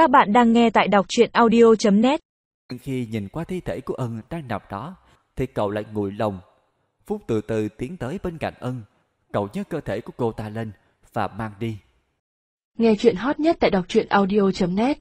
Các bạn đang nghe tại đọc truyện audio.net Khi nhìn qua thi thể của ân đang nằm đó, thì cậu lại nguội lòng. Phúc từ từ tiến tới bên cạnh ân, cậu nhấc cơ thể của cô ta lên và mang đi. Nghe chuyện hot nhất tại đọc truyện audio.net